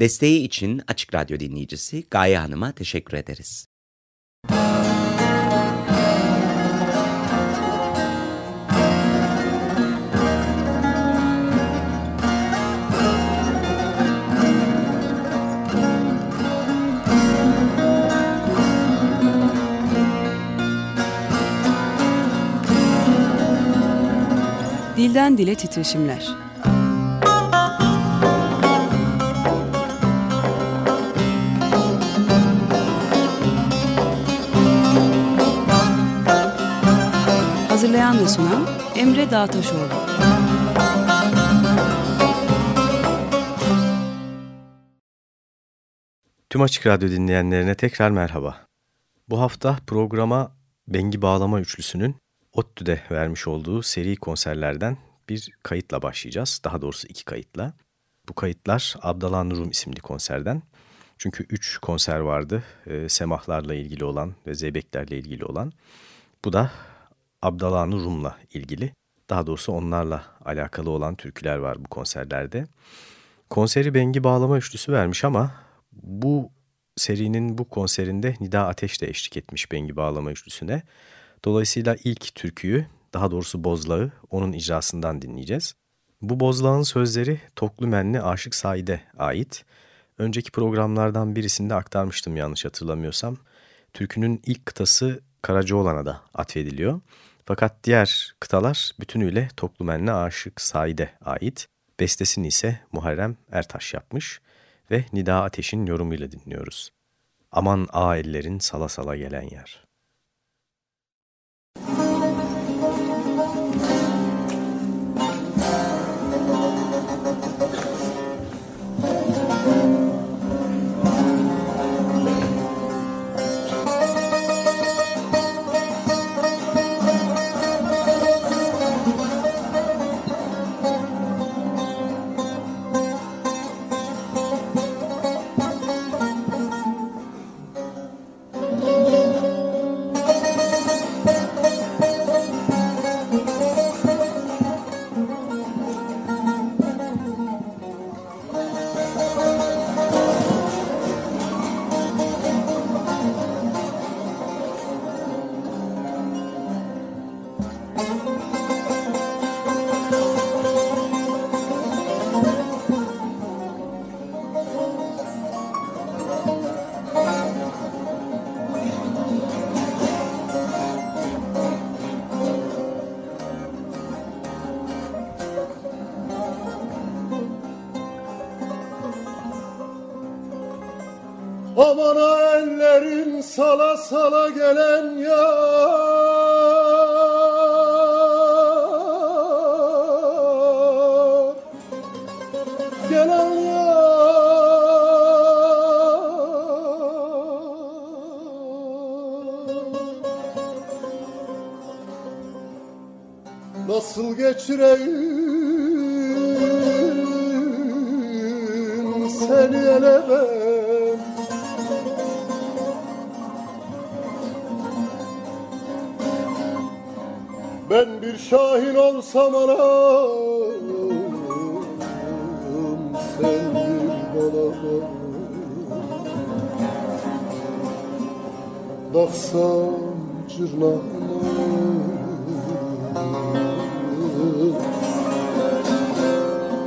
Desteği için Açık Radyo dinleyicisi Gaye Hanım'a teşekkür ederiz. Dilden Dile Titreşimler Hazırlayan ve sunan Emre Dağtaşoğlu. Tüm Açık Radyo dinleyenlerine tekrar merhaba. Bu hafta programa Bengi Bağlama Üçlüsü'nün ODTÜ'de vermiş olduğu seri konserlerden bir kayıtla başlayacağız. Daha doğrusu iki kayıtla. Bu kayıtlar Abdallah Nurum isimli konserden. Çünkü üç konser vardı. E, semahlarla ilgili olan ve zeybeklerle ilgili olan. Bu da Abdallah Nurum'la ilgili. Daha doğrusu onlarla alakalı olan türküler var bu konserlerde. Konseri Bengi Bağlama Üçlüsü vermiş ama bu serinin bu konserinde Nida Ateş de eşlik etmiş Bengi Bağlama Üçlüsü'ne. Dolayısıyla ilk türküyü, daha doğrusu Bozlağı, onun icrasından dinleyeceğiz. Bu Bozlağ'ın sözleri Toklümenli Aşık Said'e ait. Önceki programlardan birisinde aktarmıştım yanlış hatırlamıyorsam. Türkünün ilk kıtası Karacaoğlan'a da atfediliyor. Fakat diğer kıtalar bütünüyle Toklumenli Aşık Said'e ait. Bestesini ise Muharrem Ertaş yapmış ve Nida Ateş'in yorumuyla dinliyoruz. Aman a ellerin sala sala gelen yer. Ben bir şahin olsam anam Sen bir bana Baksam cırnağıma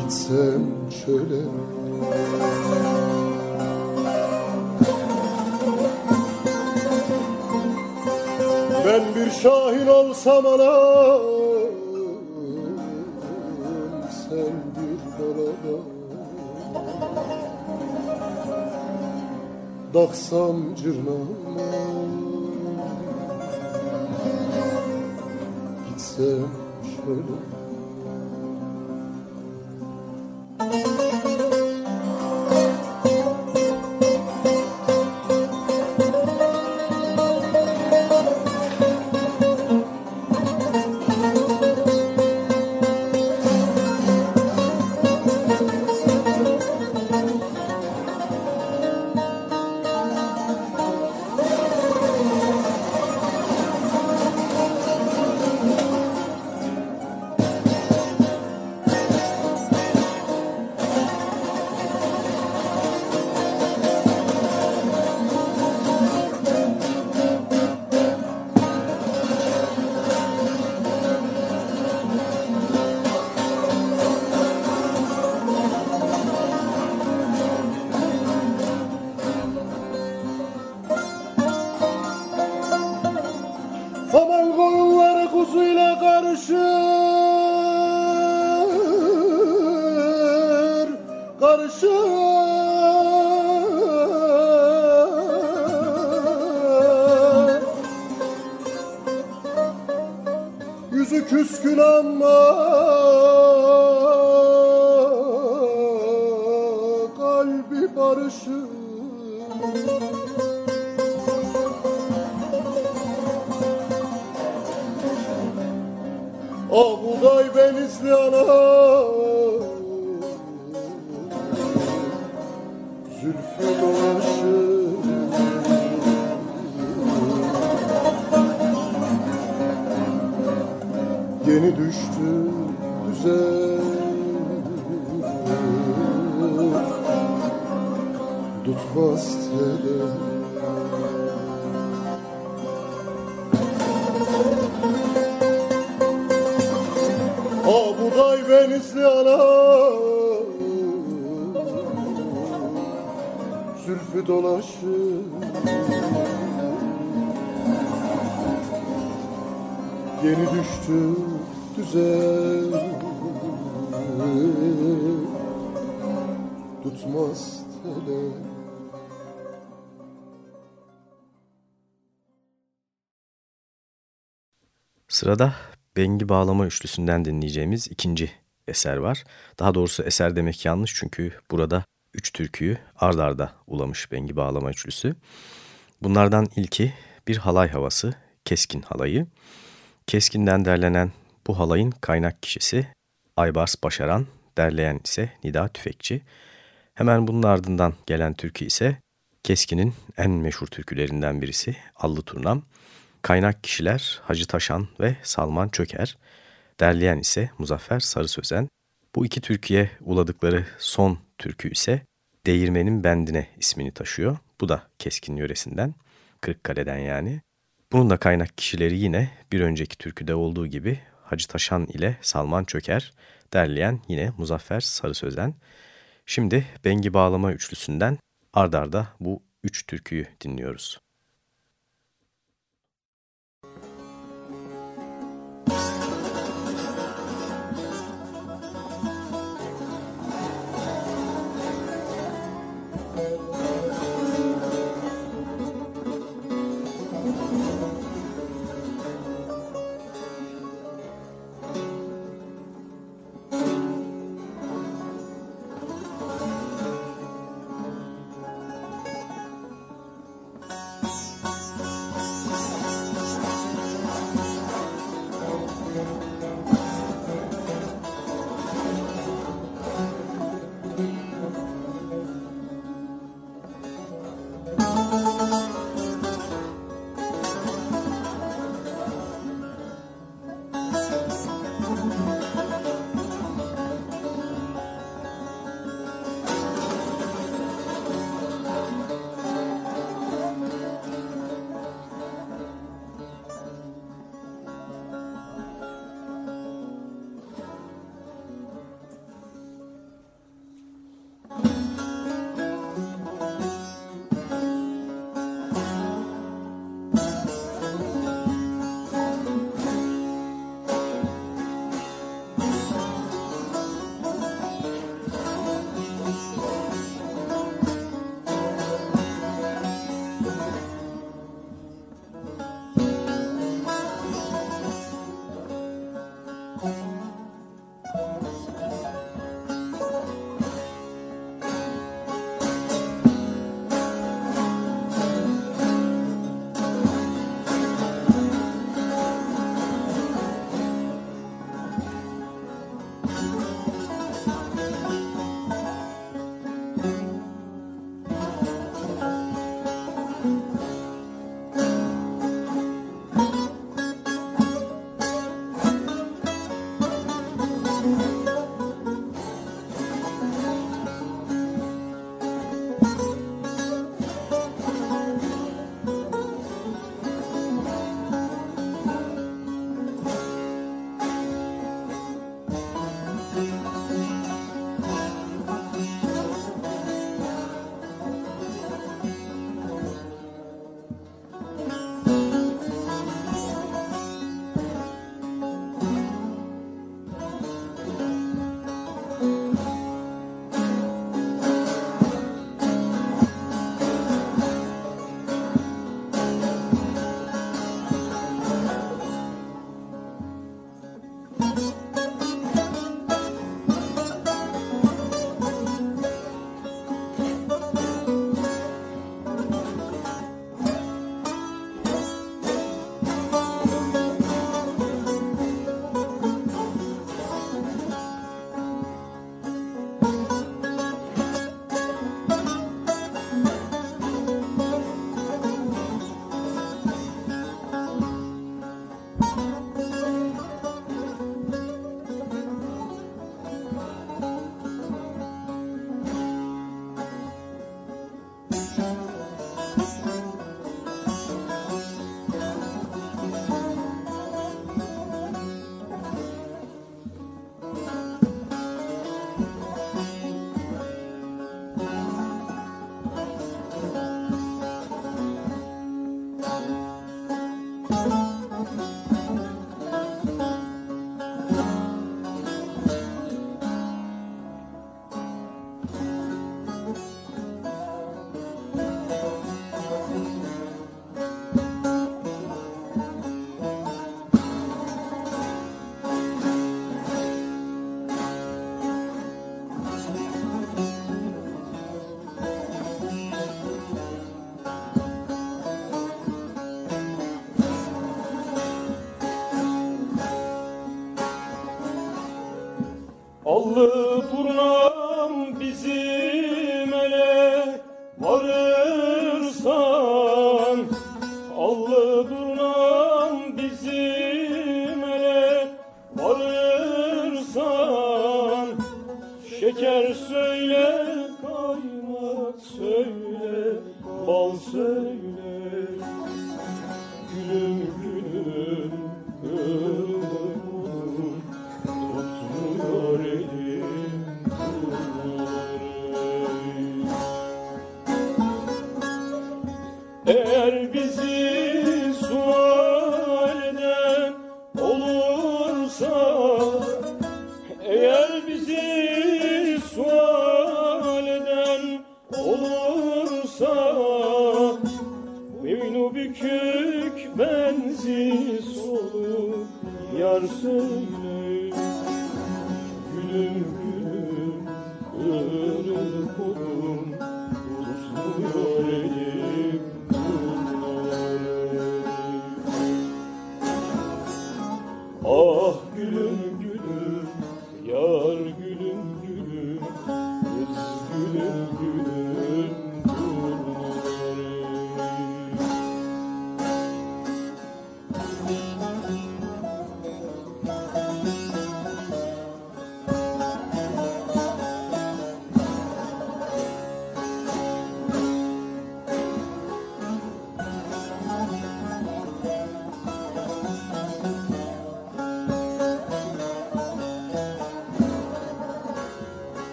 Gitsem şöyle Ben bir şahin olsam anam Sen bir barada Daksam cırnağıma Gitsem şöyle Yüzü küskün ama Sırada Bengi Bağlama Üçlüsü'nden dinleyeceğimiz ikinci eser var. Daha doğrusu eser demek yanlış çünkü burada üç türküyü ard arda ulamış Bengi Bağlama Üçlüsü. Bunlardan ilki bir halay havası, Keskin halayı. Keskin'den derlenen bu halayın kaynak kişisi Aybars Başaran, derleyen ise Nida Tüfekçi. Hemen bunun ardından gelen türkü ise Keskin'in en meşhur türkülerinden birisi Allı Turnam. Kaynak kişiler Hacı Taşan ve Salman Çöker. Derleyen ise Muzaffer Sarı Sözen. Bu iki türküye uladıkları son türkü ise Değirmenin Bendine ismini taşıyor. Bu da Keskin yöresinden, Kırıkkale'den yani. Bunun da kaynak kişileri yine bir önceki türküde olduğu gibi Hacı Taşan ile Salman Çöker, derleyen yine Muzaffer Sarı Sözen. Şimdi Bengi Bağlama Üçlüsünden ardarda bu üç türküyü dinliyoruz.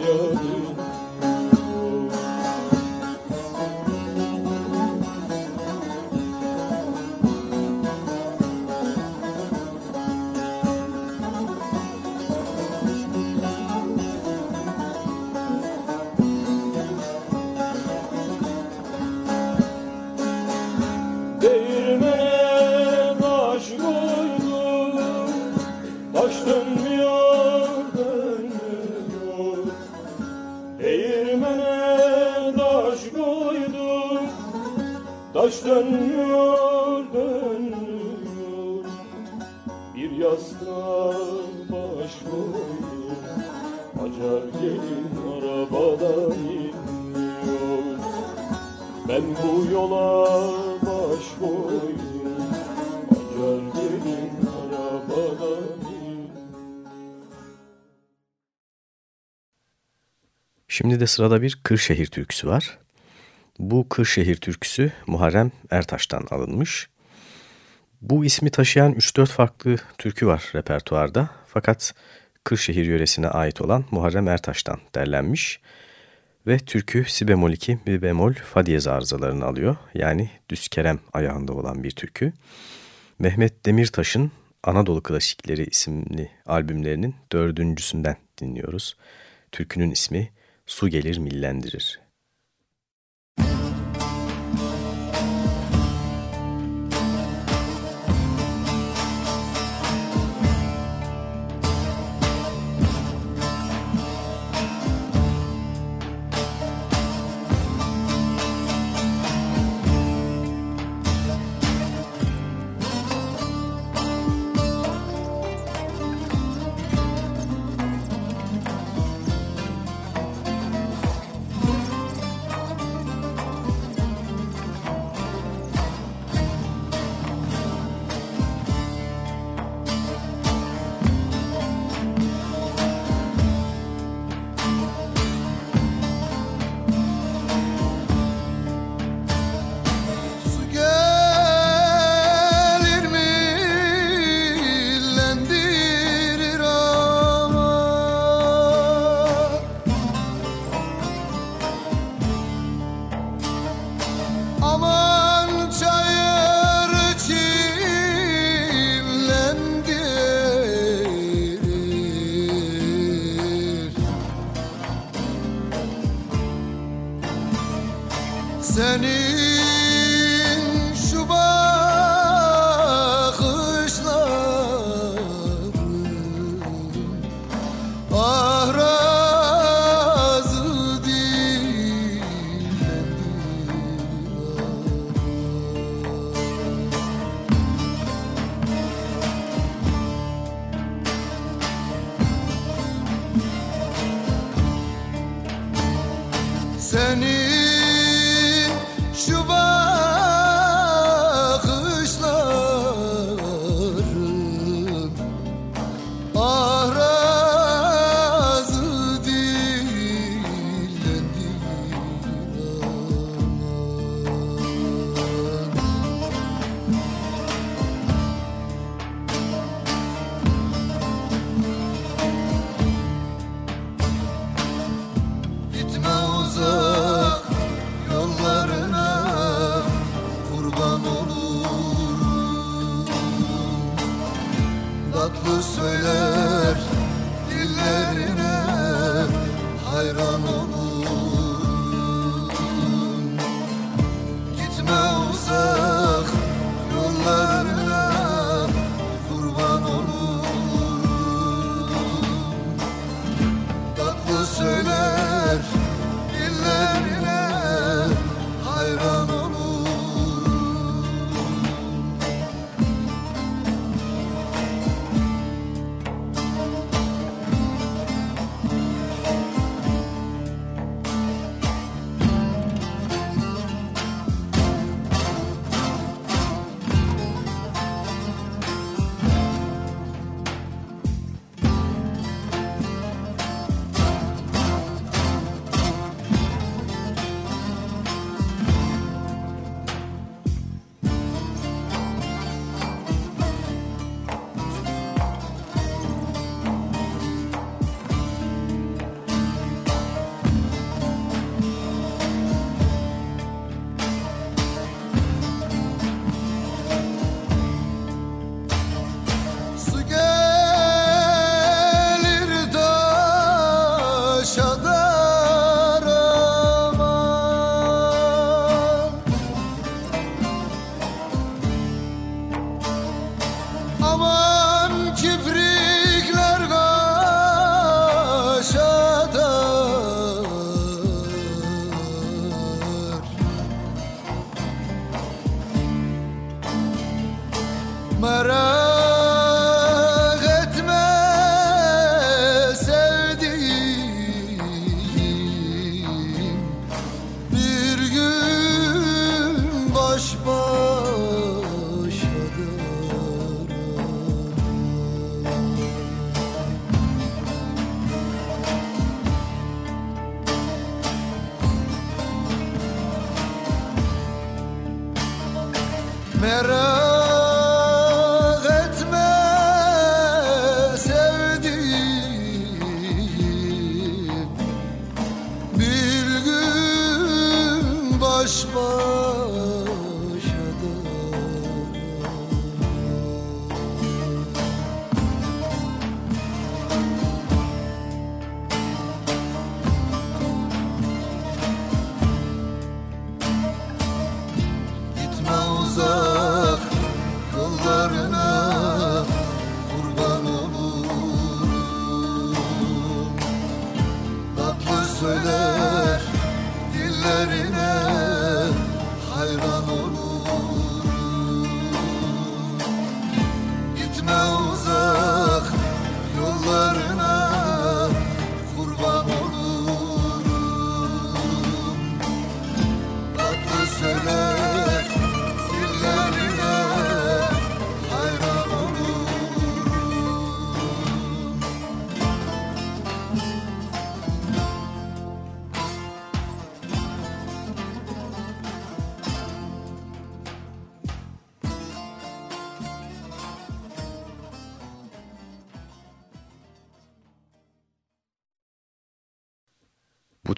Lord. De sırada bir Kırşehir türküsü var. Bu Kırşehir türküsü Muharrem Ertaş'tan alınmış. Bu ismi taşıyan 3-4 farklı türkü var repertuarda. Fakat Kırşehir yöresine ait olan Muharrem Ertaş'tan derlenmiş. Ve türkü si bemol 2, mi bemol, fa diyez arızalarını alıyor. Yani düz kerem ayağında olan bir türkü. Mehmet Demirtaş'ın Anadolu Klasikleri isimli albümlerinin dördüncüsünden dinliyoruz. Türkünün ismi Su Gelir Millendirir.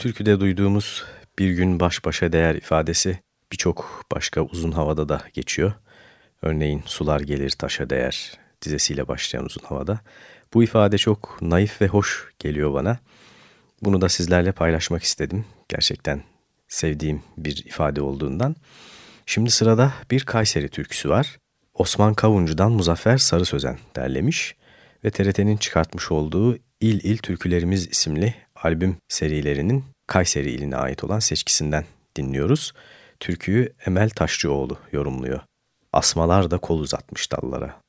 Türküde duyduğumuz bir gün baş başa değer ifadesi birçok başka uzun havada da geçiyor. Örneğin sular gelir taşa değer dizesiyle başlayan uzun havada. Bu ifade çok naif ve hoş geliyor bana. Bunu da sizlerle paylaşmak istedim. Gerçekten sevdiğim bir ifade olduğundan. Şimdi sırada bir Kayseri türküsü var. Osman Kavuncu'dan Muzaffer Sarı Sözen derlemiş ve TRT'nin çıkartmış olduğu İl İl Türkülerimiz isimli albüm serilerinin Kayseri iline ait olan seçkisinden dinliyoruz. Türküyü Emel Taşçıoğlu yorumluyor. Asmalar da kol uzatmış dallara.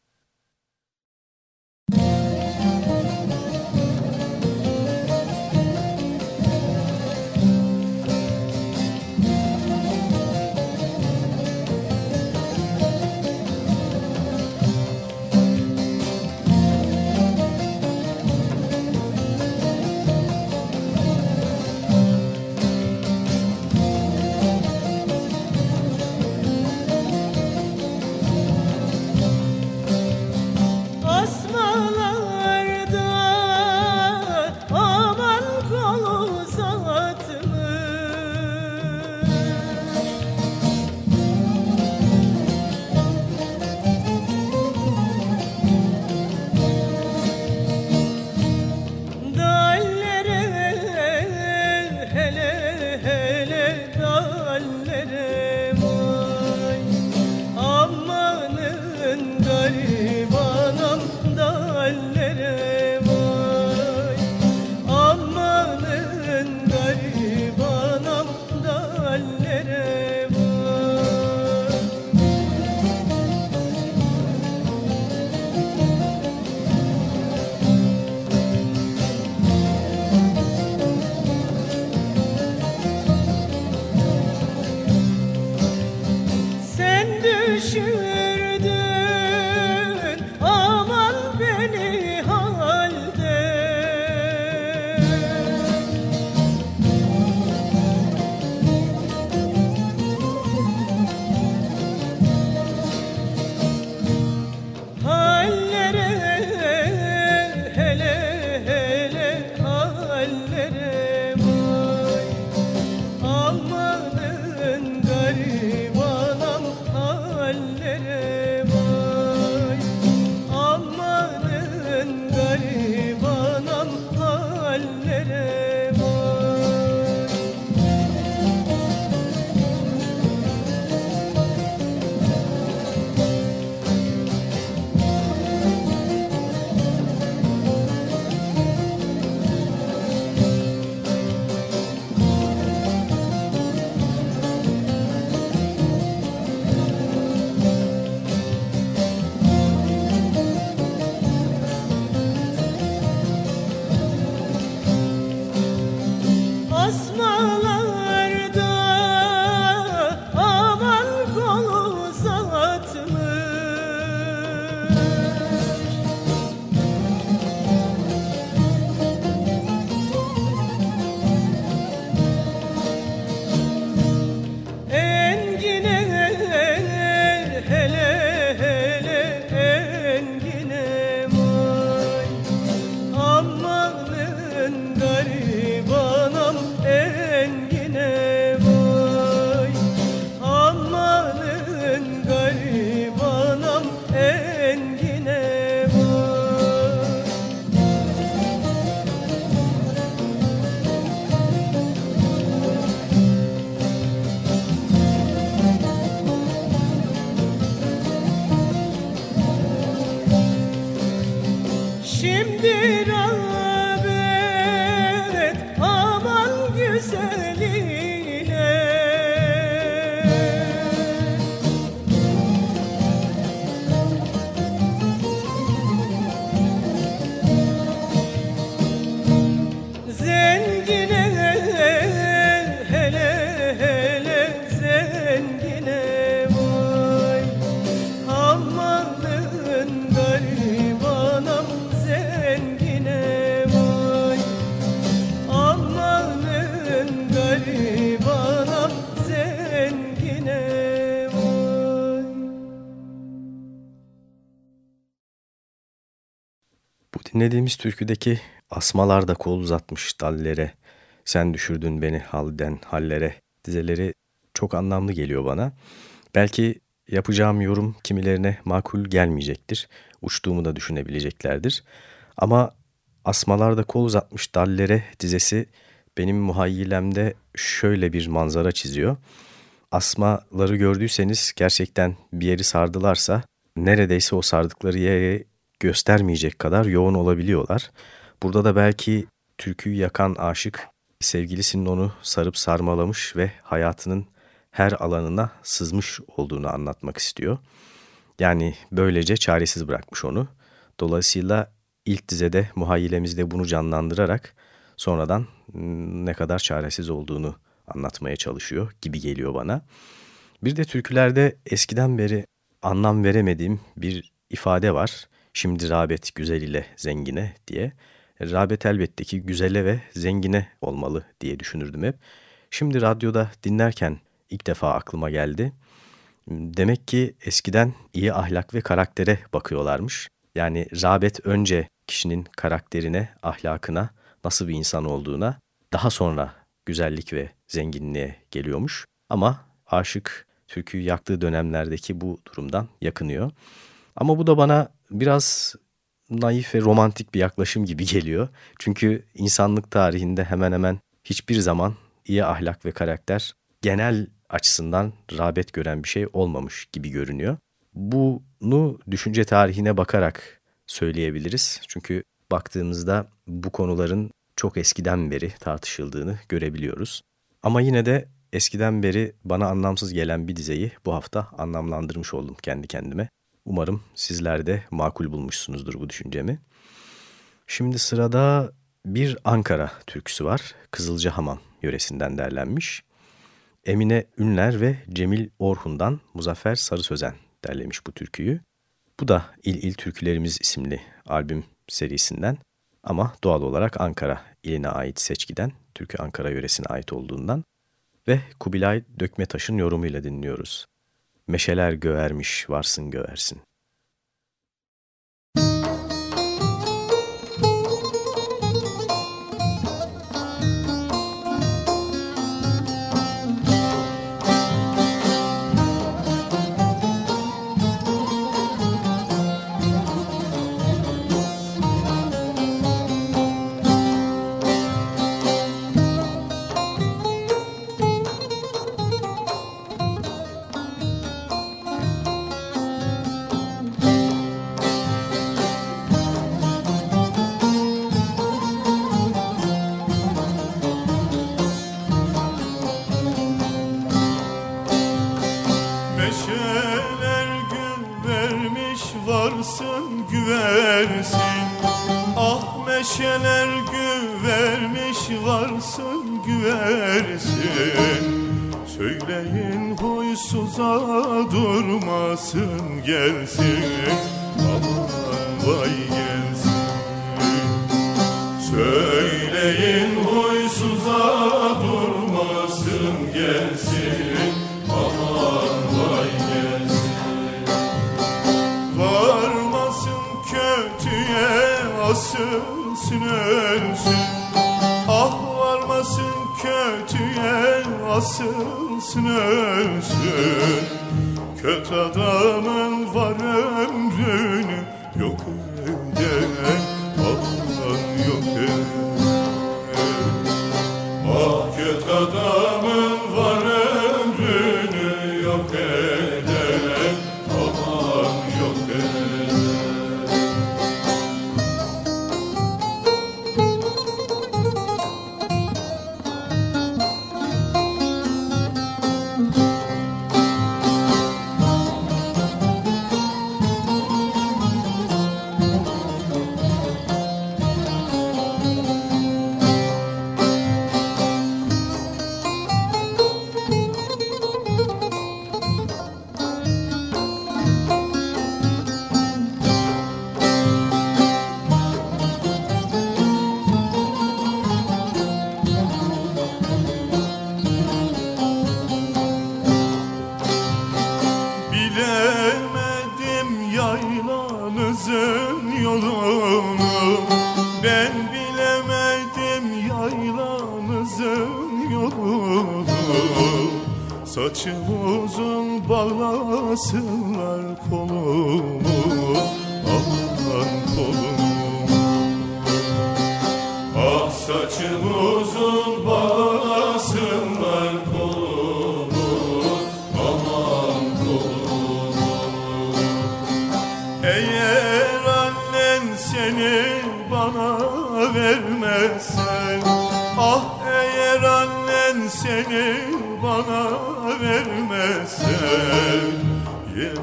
Dinlediğimiz türküdeki asmalar da kol uzatmış dallere, sen düşürdün beni halden hallere dizeleri çok anlamlı geliyor bana. Belki yapacağım yorum kimilerine makul gelmeyecektir. Uçtuğumu da düşünebileceklerdir. Ama asmalarda kol uzatmış dallere dizesi benim muhayyilemde şöyle bir manzara çiziyor. Asmaları gördüyseniz gerçekten bir yeri sardılarsa neredeyse o sardıkları yere göstermeyecek kadar yoğun olabiliyorlar. Burada da belki türküyü yakan aşık sevgilisinin onu sarıp sarmalamış ve hayatının her alanına sızmış olduğunu anlatmak istiyor. Yani böylece çaresiz bırakmış onu. Dolayısıyla ilk dizede muhayyilemizde bunu canlandırarak sonradan ne kadar çaresiz olduğunu anlatmaya çalışıyor gibi geliyor bana. Bir de türkülerde eskiden beri anlam veremediğim bir ifade var. Şimdi rağbet güzel ile zengine diye. Rağbet elbette ki güzele ve zengine olmalı diye düşünürdüm hep. Şimdi radyoda dinlerken ilk defa aklıma geldi. Demek ki eskiden iyi ahlak ve karaktere bakıyorlarmış. Yani rağbet önce kişinin karakterine, ahlakına, nasıl bir insan olduğuna, daha sonra güzellik ve zenginliğe geliyormuş. Ama aşık türküyü yaktığı dönemlerdeki bu durumdan yakınıyor. Ama bu da bana biraz naif ve romantik bir yaklaşım gibi geliyor. Çünkü insanlık tarihinde hemen hemen hiçbir zaman iyi ahlak ve karakter genel açısından rağbet gören bir şey olmamış gibi görünüyor. Bunu düşünce tarihine bakarak söyleyebiliriz. Çünkü baktığımızda bu konuların çok eskiden beri tartışıldığını görebiliyoruz. Ama yine de eskiden beri bana anlamsız gelen bir dizeyi bu hafta anlamlandırmış oldum kendi kendime. Umarım sizler de makul bulmuşsunuzdur bu düşüncemi. Şimdi sırada bir Ankara türküsü var. Kızılcahamam yöresinden derlenmiş. Emine Ünler ve Cemil Orhun'dan Muzaffer Sarı Sözen derlemiş bu türküyü. Bu da İl İl Türkülerimiz isimli albüm serisinden ama doğal olarak Ankara iline ait seçkiden, Türkü Ankara yöresine ait olduğundan ve Kubilay Dökmetaş'ın yorumuyla dinliyoruz. Meşeler göğermiş varsın göğersin. Dursa durmasın gelsin. Aman vay asılsın ölsün Kötü adamın var ömrünü yok öden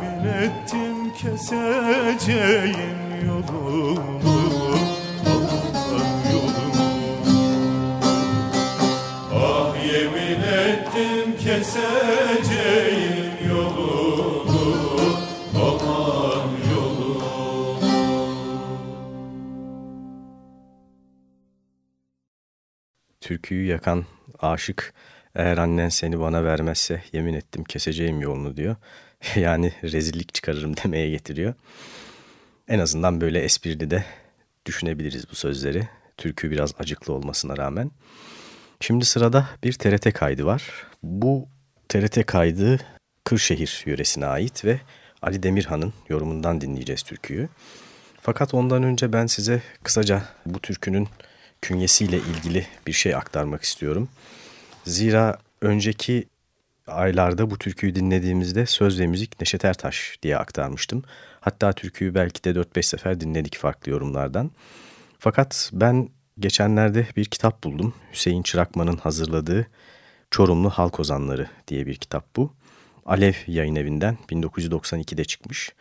Yemin ettim keseceğim yolumu Ah ettim keseceğim yolumu Aman yolumu Türküyü yakan aşık eğer annen seni bana vermezse yemin ettim keseceğim yolunu diyor. yani rezillik çıkarırım demeye getiriyor. En azından böyle esprili de düşünebiliriz bu sözleri. Türkü biraz acıklı olmasına rağmen. Şimdi sırada bir TRT kaydı var. Bu TRT kaydı Kırşehir yöresine ait ve Ali Demirhan'ın yorumundan dinleyeceğiz türküyü. Fakat ondan önce ben size kısaca bu türkünün künyesiyle ilgili bir şey aktarmak istiyorum. Zira önceki aylarda bu türküyü dinlediğimizde söz ve müzik Neşet Ertaş diye aktarmıştım. Hatta türküyü belki de 4-5 sefer dinledik farklı yorumlardan. Fakat ben geçenlerde bir kitap buldum. Hüseyin Çırakman'ın hazırladığı Çorumlu Halk Ozanları diye bir kitap bu. Alev yayın evinden 1992'de çıkmış.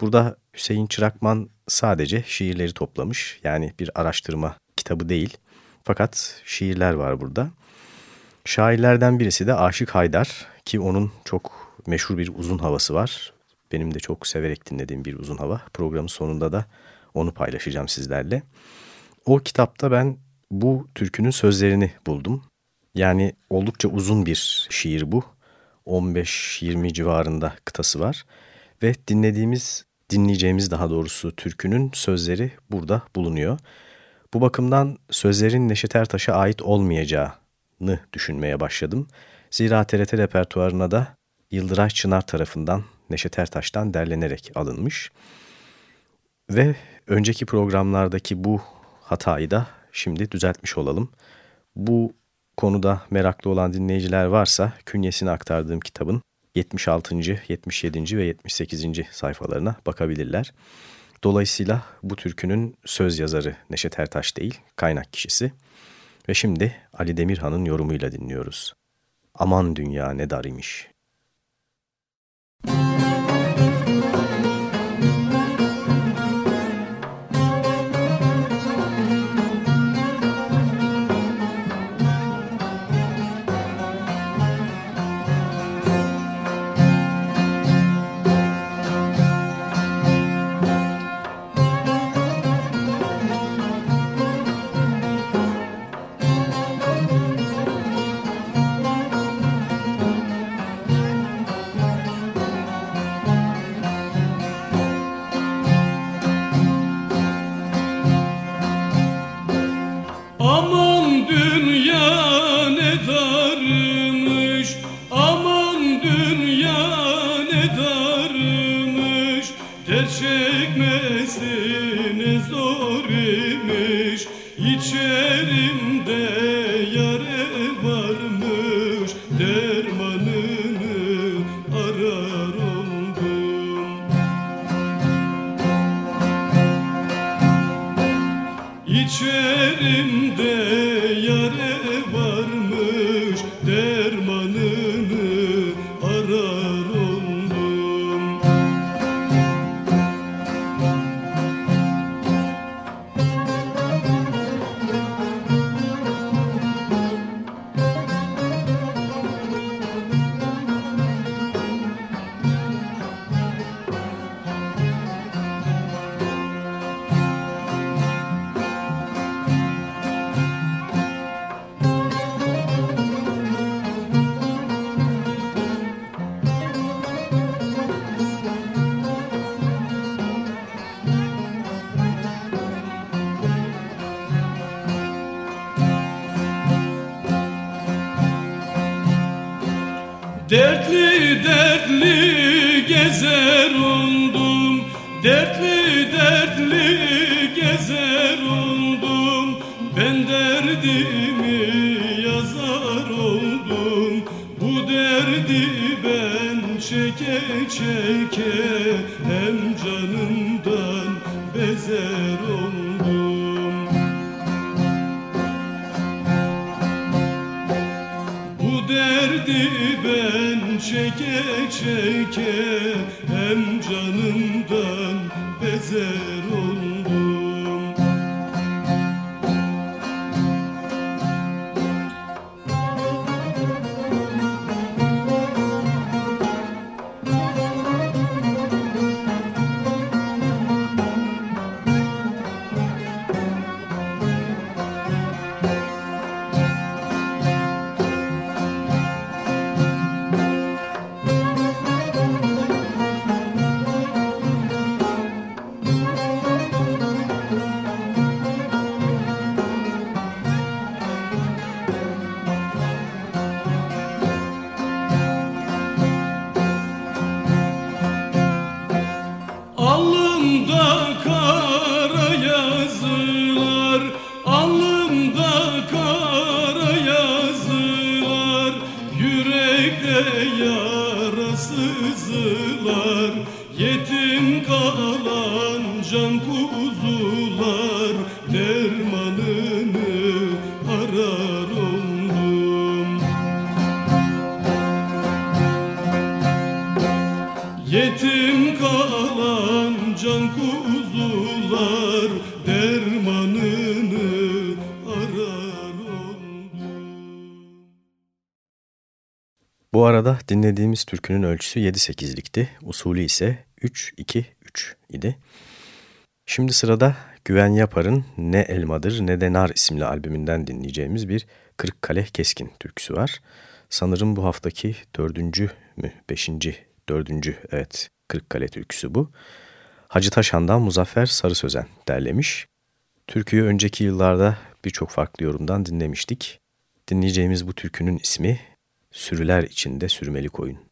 Burada Hüseyin Çırakman sadece şiirleri toplamış. Yani bir araştırma kitabı değil. Fakat şiirler var burada. Şairlerden birisi de Aşık Haydar ki onun çok meşhur bir uzun havası var. Benim de çok severek dinlediğim bir uzun hava. Programın sonunda da onu paylaşacağım sizlerle. O kitapta ben bu türkünün sözlerini buldum. Yani oldukça uzun bir şiir bu. 15-20 civarında kıtası var. Ve dinlediğimiz, dinleyeceğimiz daha doğrusu türkünün sözleri burada bulunuyor. Bu bakımdan sözlerin Neşet Ertaş'a ait olmayacağını düşünmeye başladım. Zira TRT repertuarına da Yıldıray Çınar tarafından Neşet Ertaş'tan derlenerek alınmış. Ve önceki programlardaki bu hatayı da şimdi düzeltmiş olalım. Bu konuda meraklı olan dinleyiciler varsa künyesini aktardığım kitabın 76. 77. ve 78. sayfalarına bakabilirler. Dolayısıyla bu türkünün söz yazarı Neşet Ertaş değil, kaynak kişisi. Ve şimdi Ali Demirhan'ın yorumuyla dinliyoruz. Aman dünya ne dar imiş. Müzik Hançerimde yare varmış Dermanını arar oldum. İçerimde dinlediğimiz türkünün ölçüsü 7-8'likti. Usulü ise 3-2-3 idi. Şimdi sırada Güven Yapar'ın Ne Elmadır Ne de Nar isimli albümünden dinleyeceğimiz bir Kırıkkale Keskin türküsü var. Sanırım bu haftaki dördüncü mü, beşinci, dördüncü, evet Kırıkkale türküsü bu. Hacı Taşan'dan Muzaffer Sarı Sözen derlemiş. Türküyü önceki yıllarda birçok farklı yorumdan dinlemiştik. Dinleyeceğimiz bu türkünün ismi Sürüler içinde Sürmeli Koyun.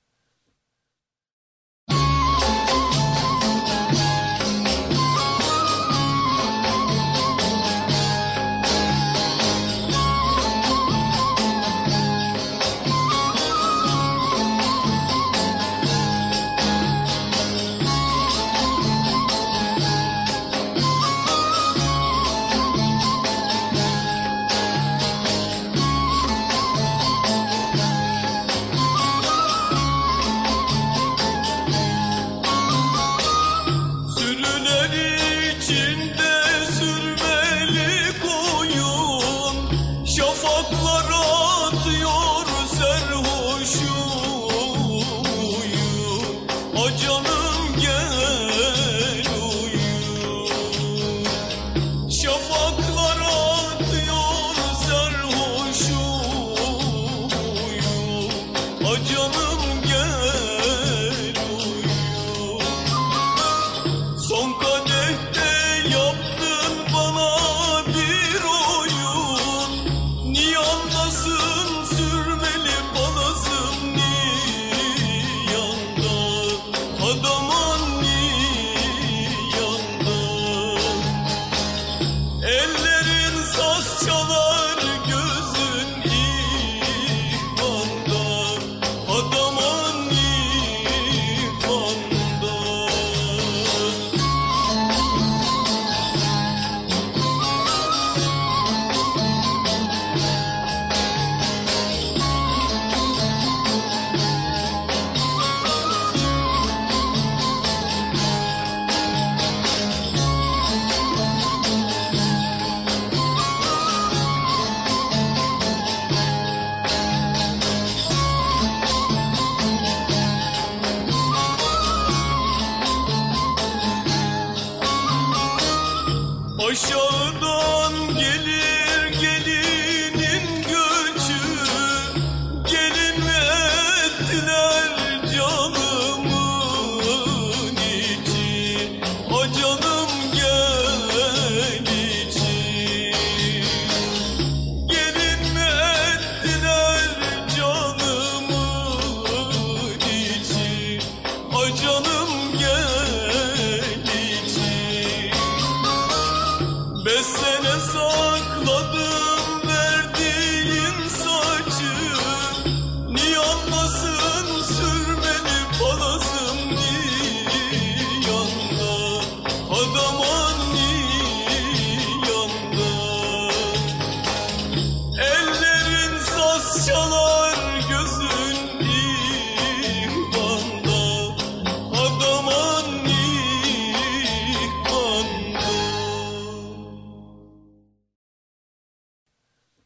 Hoşçakalın.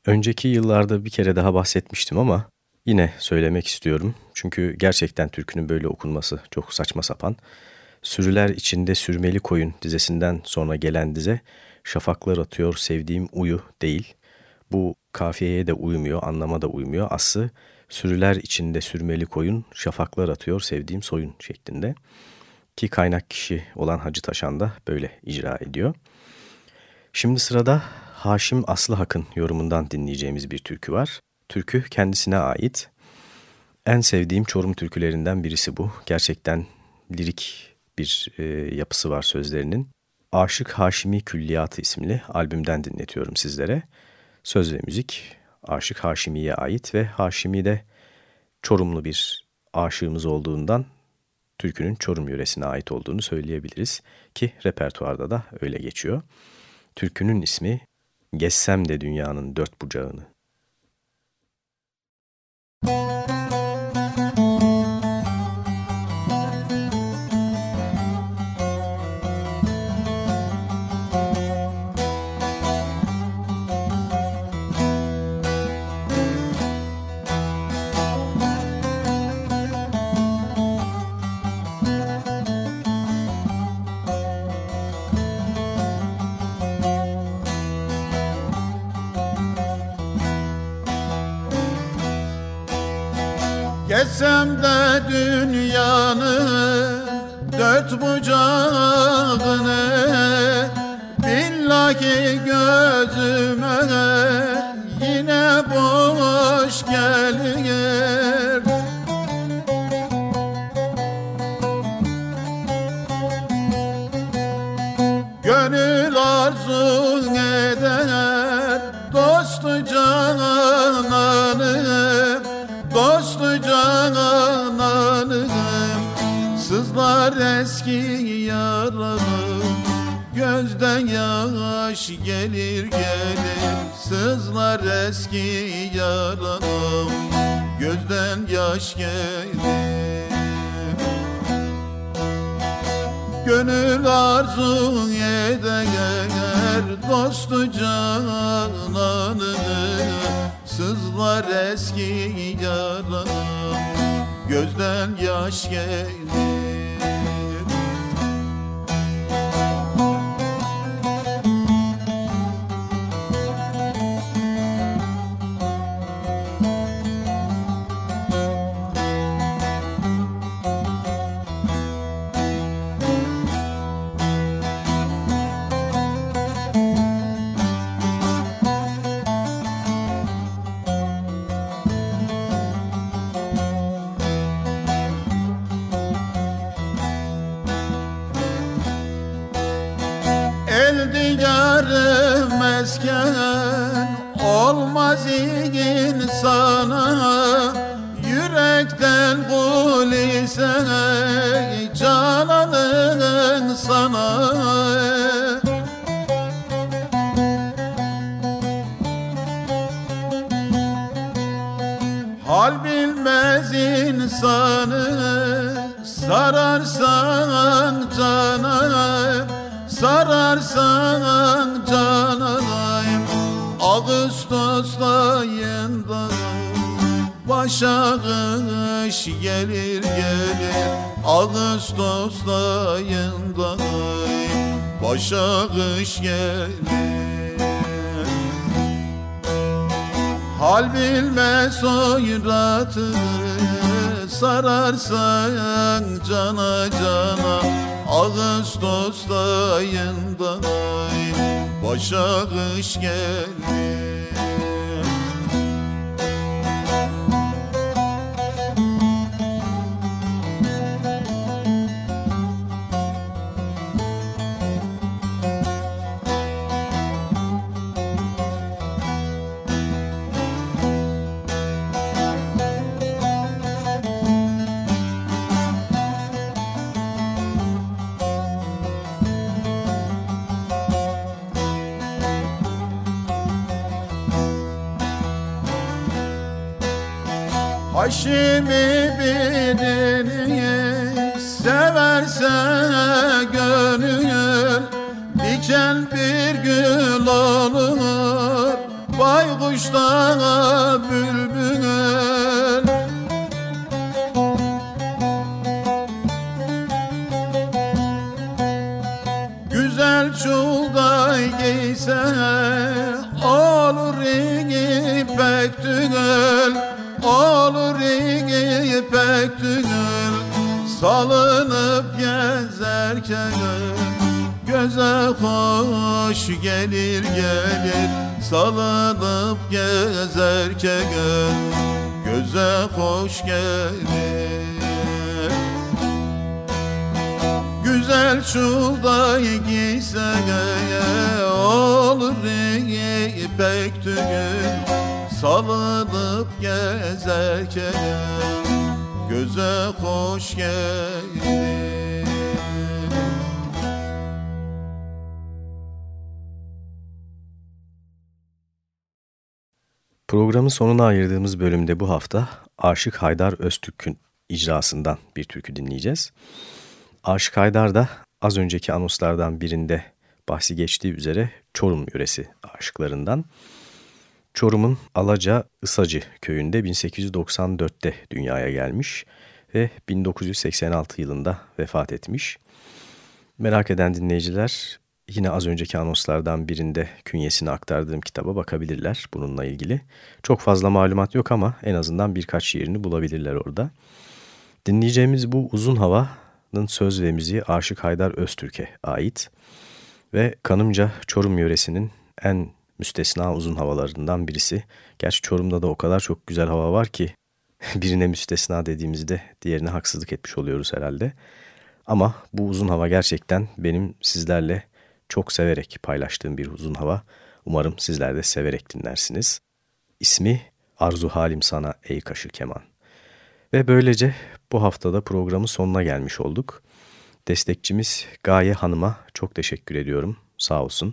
Önceki yıllarda bir kere daha bahsetmiştim ama yine söylemek istiyorum. Çünkü gerçekten türkünün böyle okunması çok saçma sapan. Sürüler içinde sürmeli koyun dizesinden sonra gelen dize şafaklar atıyor sevdiğim uyu değil. Bu kafiyeye de uymuyor, anlama da uymuyor. Aslı sürüler içinde sürmeli koyun şafaklar atıyor sevdiğim soyun şeklinde. Ki kaynak kişi olan Hacı Taşan da böyle icra ediyor. Şimdi sırada Haşim Aslı Hak'ın yorumundan dinleyeceğimiz bir türkü var. Türkü kendisine ait. En sevdiğim Çorum türkülerinden birisi bu. Gerçekten lirik bir e, yapısı var sözlerinin. Aşık Haşimi Külliyatı isimli albümden dinletiyorum sizlere. Söz ve müzik Aşık Haşimi'ye ait ve Haşimi de Çorumlu bir aşığımız olduğundan türkünün Çorum yöresine ait olduğunu söyleyebiliriz ki repertuarda da öyle geçiyor. Türkünün ismi Gezsem de dünyanın dört bucağını. De dünyanın dört bucağını yaş gelir gelir Sızlar eski yaranım Gözden yaş gelir. Gönül arzu eder Dostu cananı Sızlar eski yaranım Gözden yaş gelir Haşimi birini severse gönül Diken bir gül olur. Baykuş Salınıp gezerken Göze hoş gelir gelir. Salınıp gezerken Göze hoş gelir. Güzel şurada giyse Olur ipek tügül Salınıp gezerken Göze hoş gelir Programın sonuna ayırdığımız bölümde bu hafta Aşık Haydar Öztürk'ün icrasından bir türkü dinleyeceğiz. Aşık Haydar da az önceki anonslardan birinde bahsi geçtiği üzere Çorum yöresi aşıklarından. Çorum'un Alaca Isacı köyünde 1894'te dünyaya gelmiş ve 1986 yılında vefat etmiş. Merak eden dinleyiciler yine az önceki anonslardan birinde künyesini aktardığım kitaba bakabilirler bununla ilgili. Çok fazla malumat yok ama en azından birkaç yerini bulabilirler orada. Dinleyeceğimiz bu uzun havanın söz ve müziği Aşık Haydar Öztürk'e ait ve kanımca Çorum yöresinin en müstesna uzun havalarından birisi. Gerçi Çorum'da da o kadar çok güzel hava var ki birine müstesna dediğimizde diğerine haksızlık etmiş oluyoruz herhalde. Ama bu uzun hava gerçekten benim sizlerle çok severek paylaştığım bir uzun hava. Umarım sizler de severek dinlersiniz. İsmi Arzu Halim Sana Ey Kaşı Keman. Ve böylece bu haftada programın sonuna gelmiş olduk. Destekçimiz Gaye Hanım'a çok teşekkür ediyorum. Sağ olsun.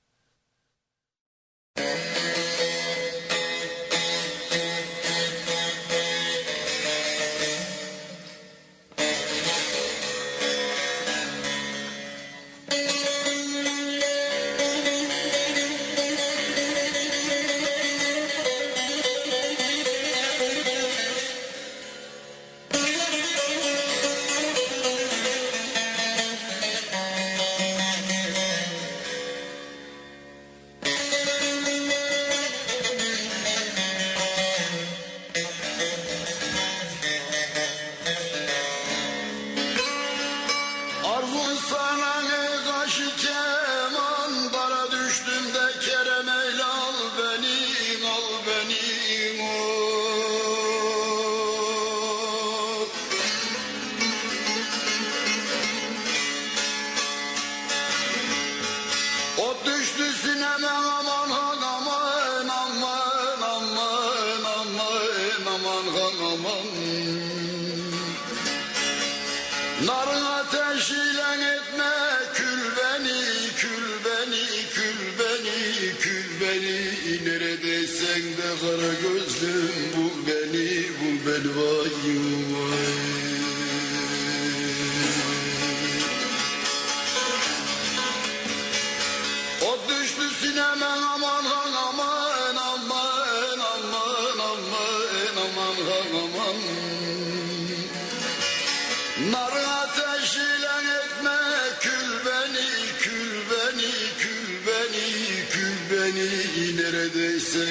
Açtı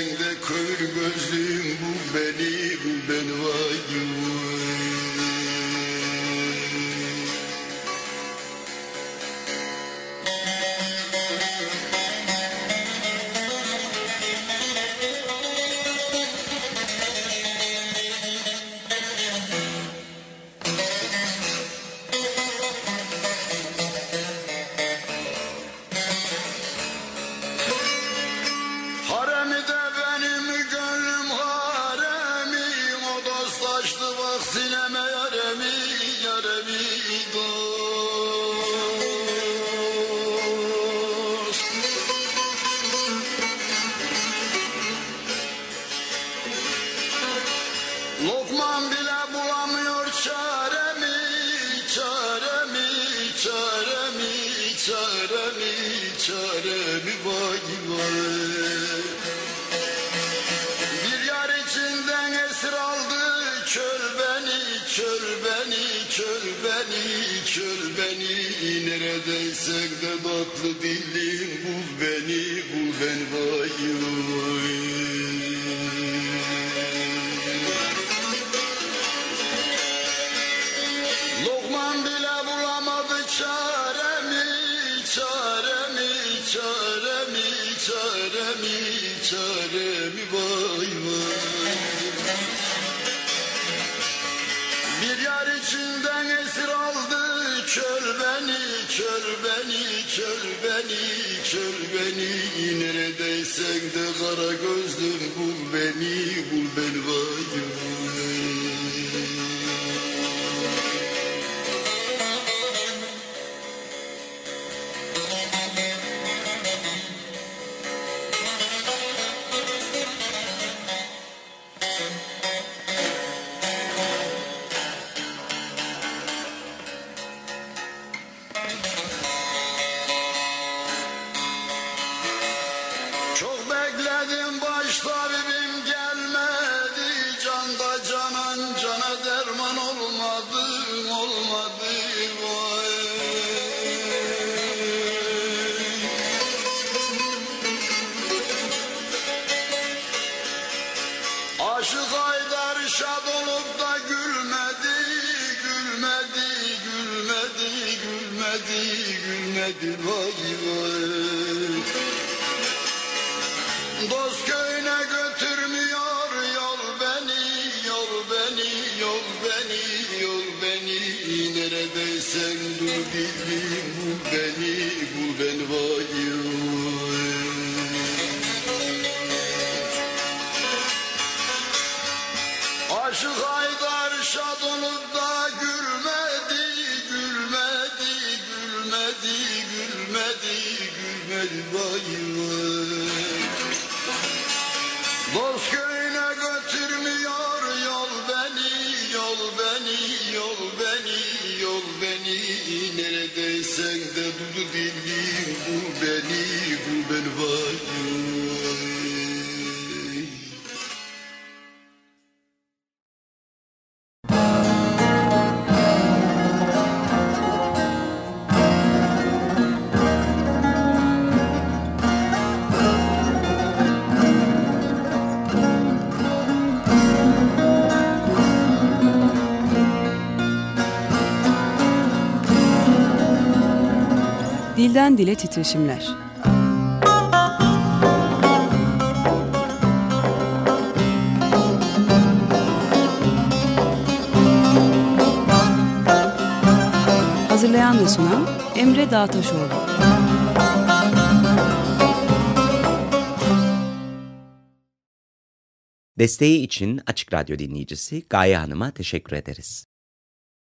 bak sinem neredeysen de tatlı dillim Bul beni bul Neredeysen de kara gözlüm bul beni, bul beni vay şad olup da gülmedi Gülmedi, gülmedi, gülmedi, gülmedi vay vay Dost köyüne götürmüyor yol beni, yol beni, yol beni, yol beni. Neredeysen dur bildim bul beni, Dilden dile titreşimler. Sunan Emre Dağtaşoğlu. Desteği için Açık Radyo dinleyicisi Gaye Hanım'a teşekkür ederiz.